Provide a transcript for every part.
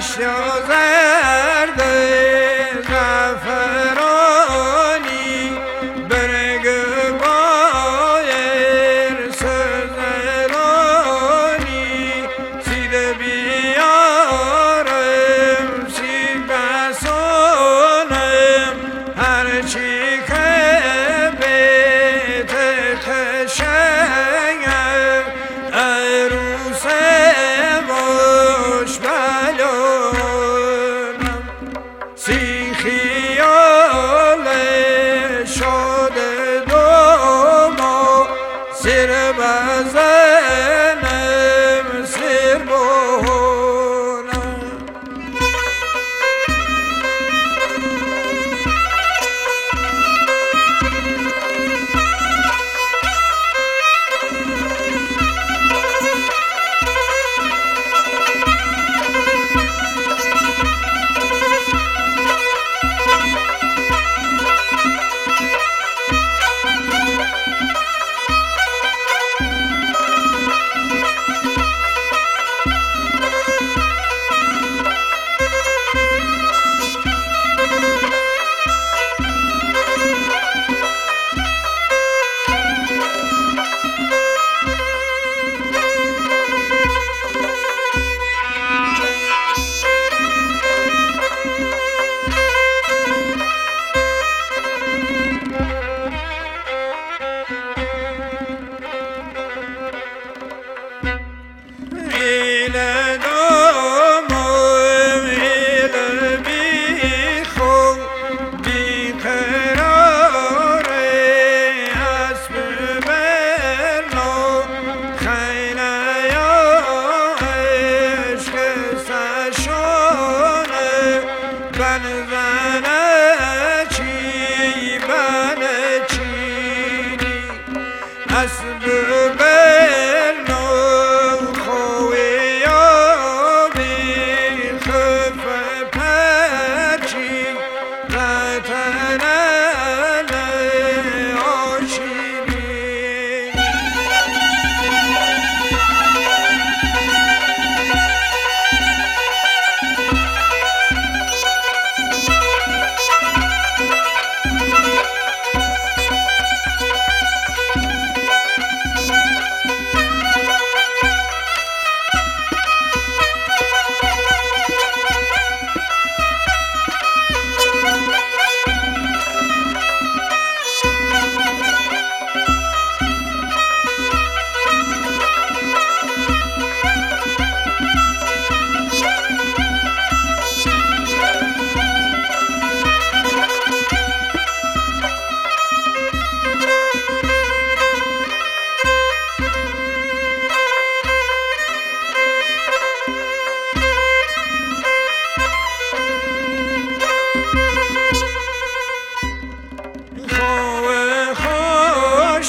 شجاع در زفرانی برگ باید سر زنانی سید بیارم سید باسنم هر چی که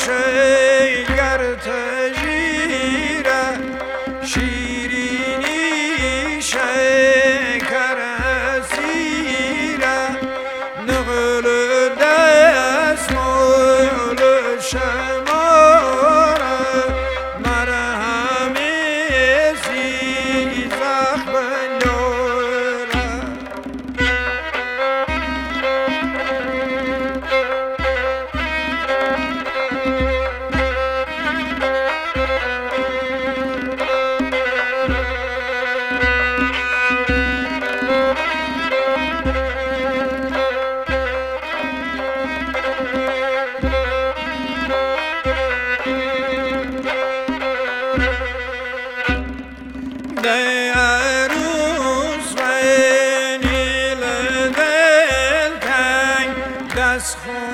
谁？home.